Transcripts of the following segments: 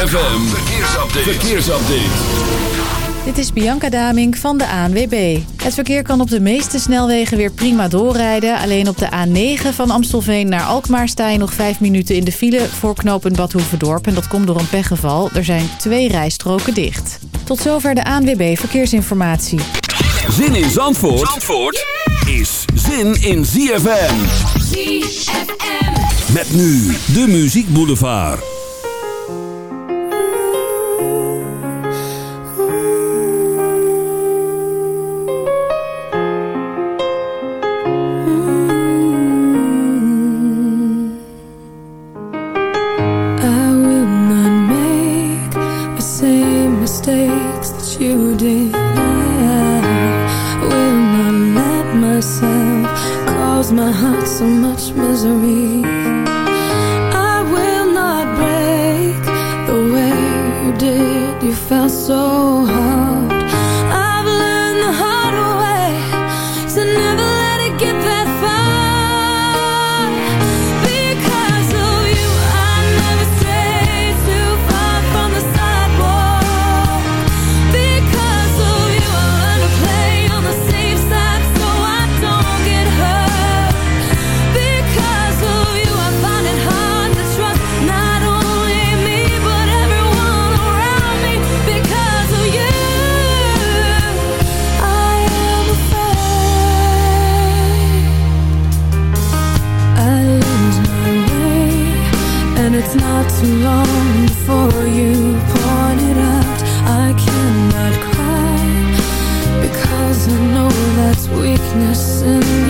ZFM, verkeersupdate. verkeersupdate. Dit is Bianca Daming van de ANWB. Het verkeer kan op de meeste snelwegen weer prima doorrijden. Alleen op de A9 van Amstelveen naar Alkmaar sta je nog 5 minuten in de file voor knooppunt Badhoevedorp. En dat komt door een pechgeval. Er zijn twee rijstroken dicht. Tot zover de ANWB Verkeersinformatie. Zin in Zandvoort, Zandvoort is zin in ZFM. ZFM. Met nu de Muziek Boulevard. darkness in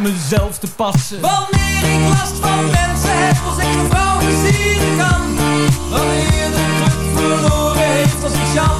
mezelf te passen. Wanneer ik last van mensen heb, als ik een vrouw plezieren kan. Wanneer de club verloren heeft, als ik chance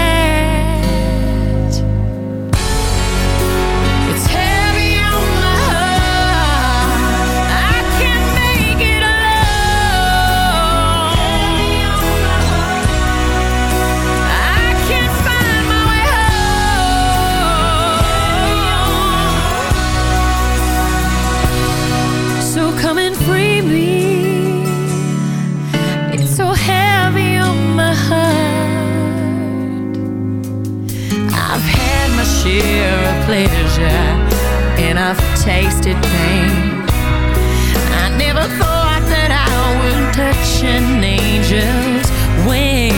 angel's wings.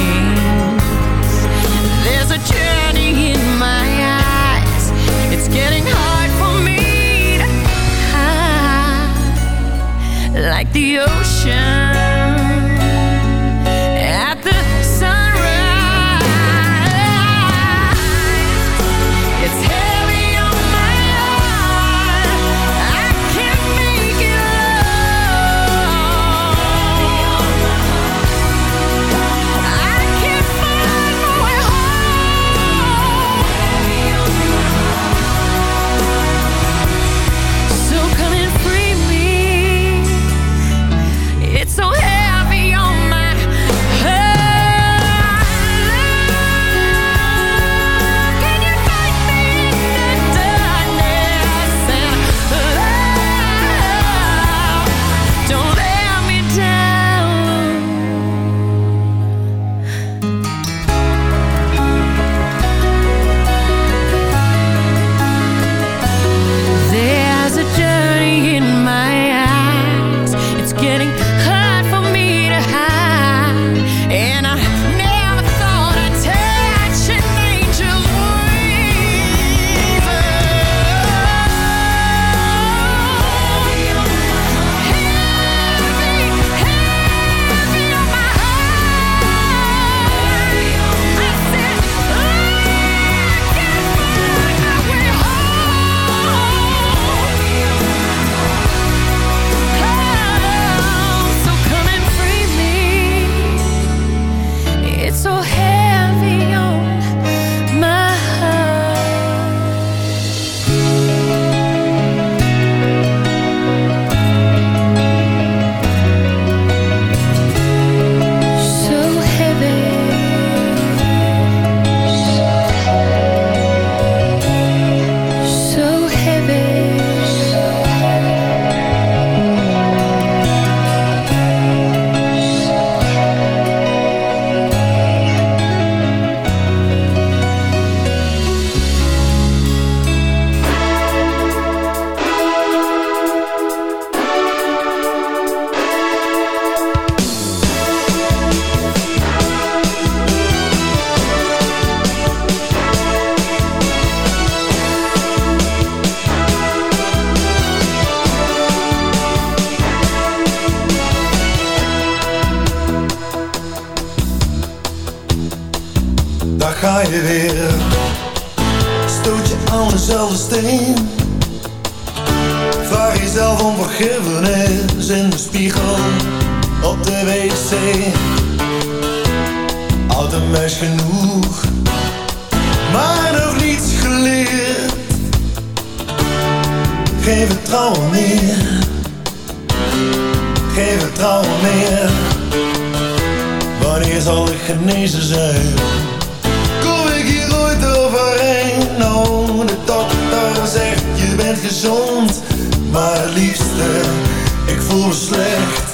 There's a journey in my eyes. It's getting hard for me to hide, like the ocean. Had een meisje genoeg, maar nog niets geleerd. Geen vertrouwen meer, geen vertrouwen meer. Wanneer zal ik genezen zijn? Kom ik hier ooit overheen? Nou, de dokter zegt je bent gezond, maar het liefste, ik voel me slecht.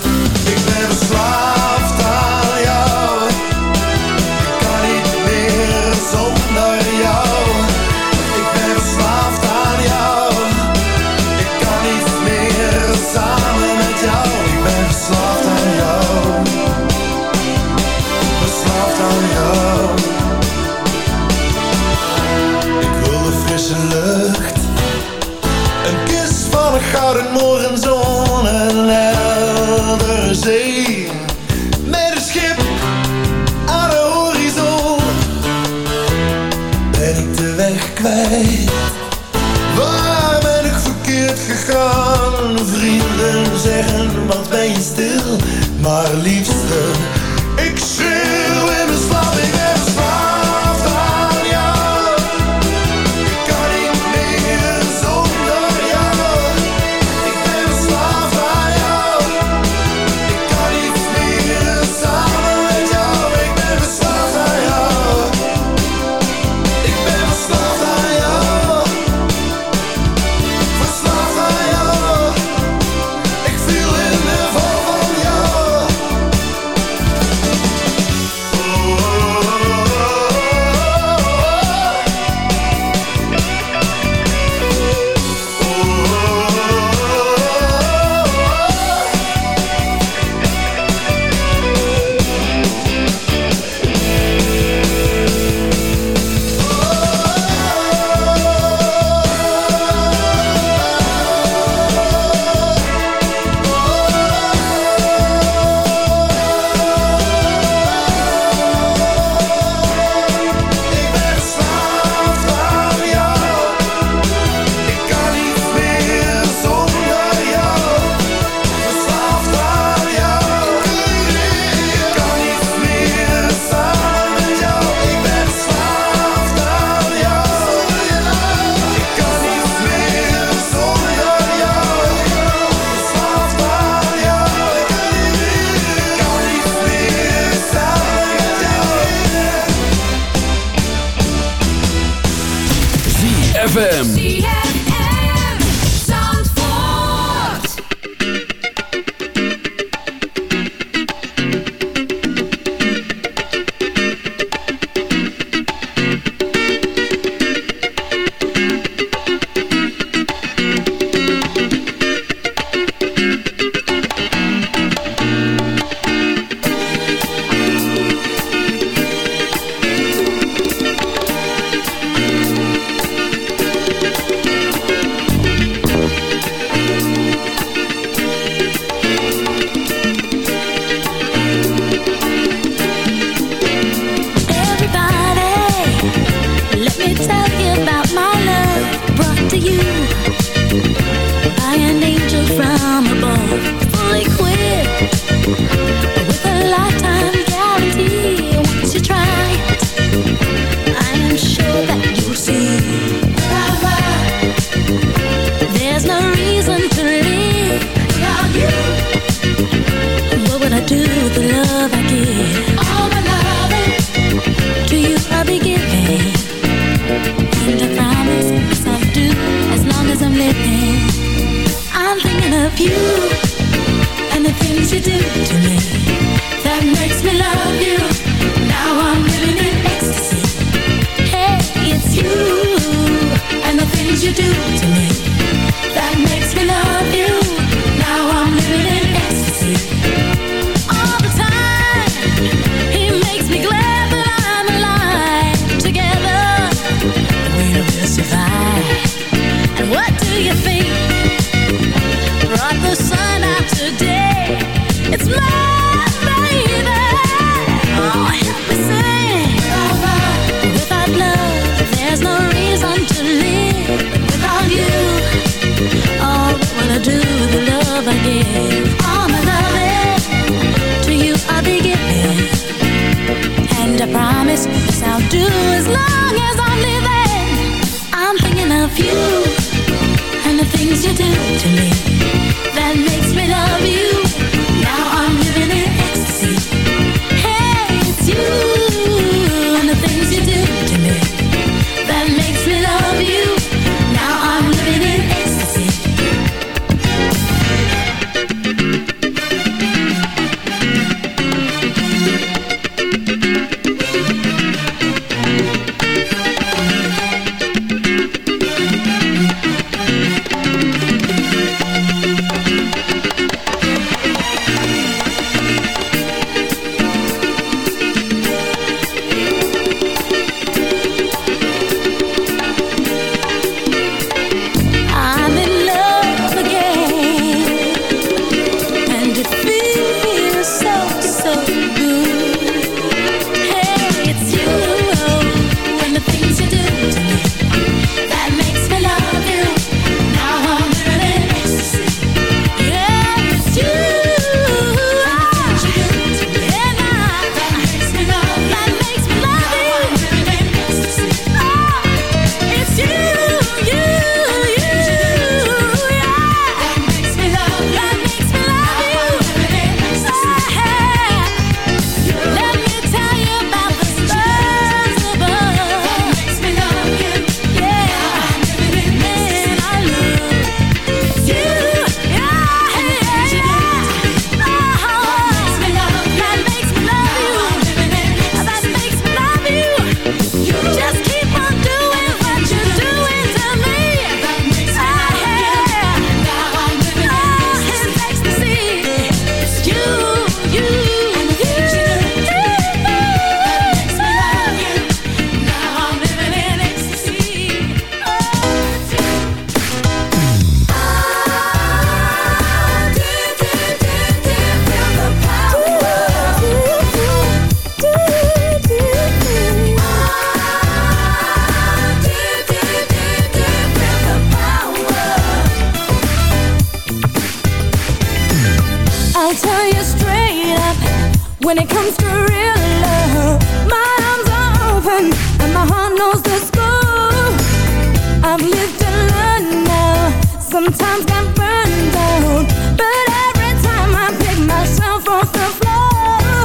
sometimes got burned down But every time I pick myself off the floor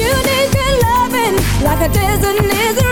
You need your loving like a desert is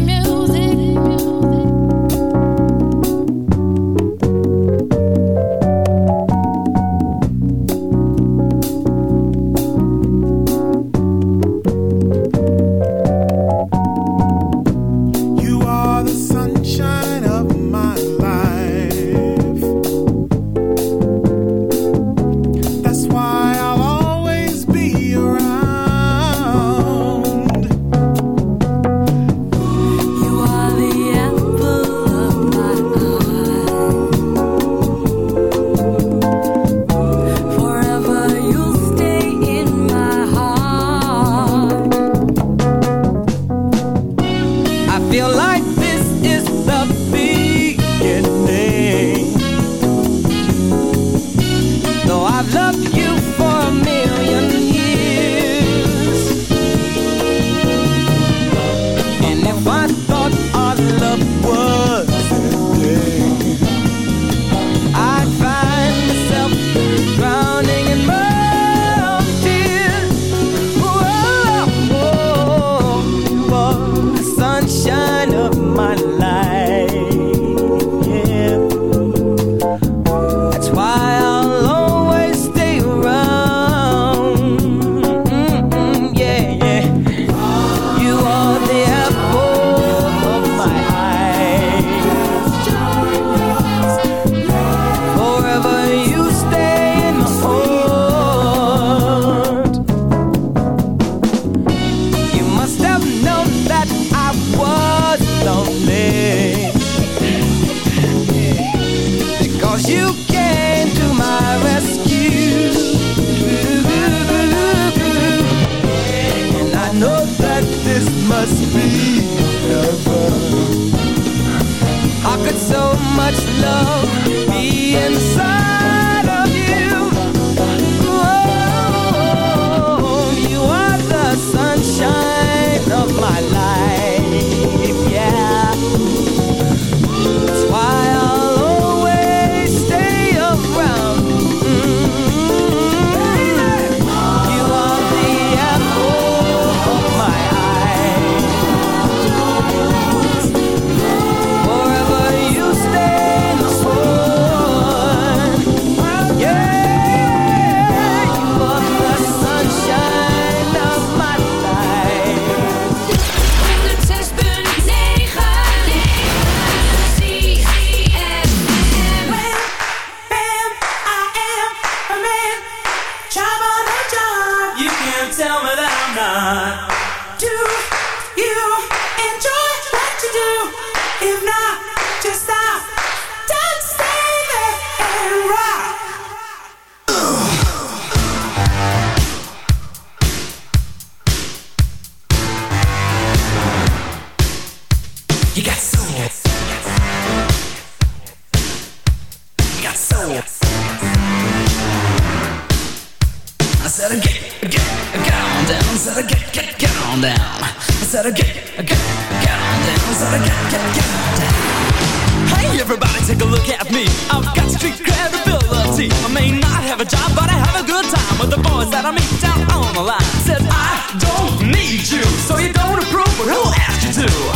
see. I may not have a job, but I have a good time with the boys that I meet down on the line. Says I don't need you, so you don't approve, but who asked you to?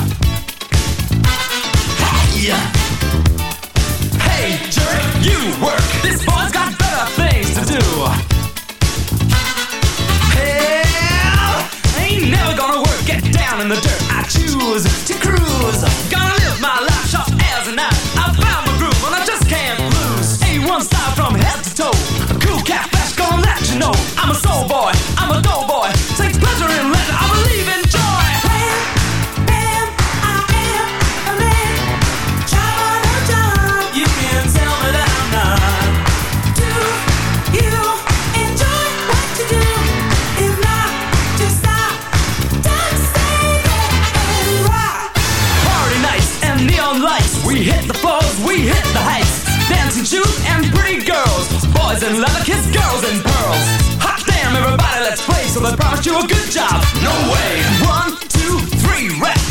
boys and leather-kissed girls and pearls. Hot damn, everybody, let's play. So they promised you a good job. No way. One, two, three, rest.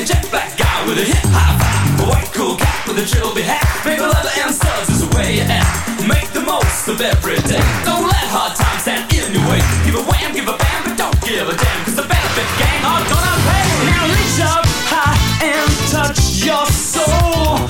A jet black guy with a hip hop vibe, a white cool cat with a trilby hat, maybe leather and studs is the way you act. Make the most of every day. Don't let hard times stand in your way. Give a wham, give a bam, but don't give a damn, cause the benefit gang are gonna pay. Now reach up high and touch your soul.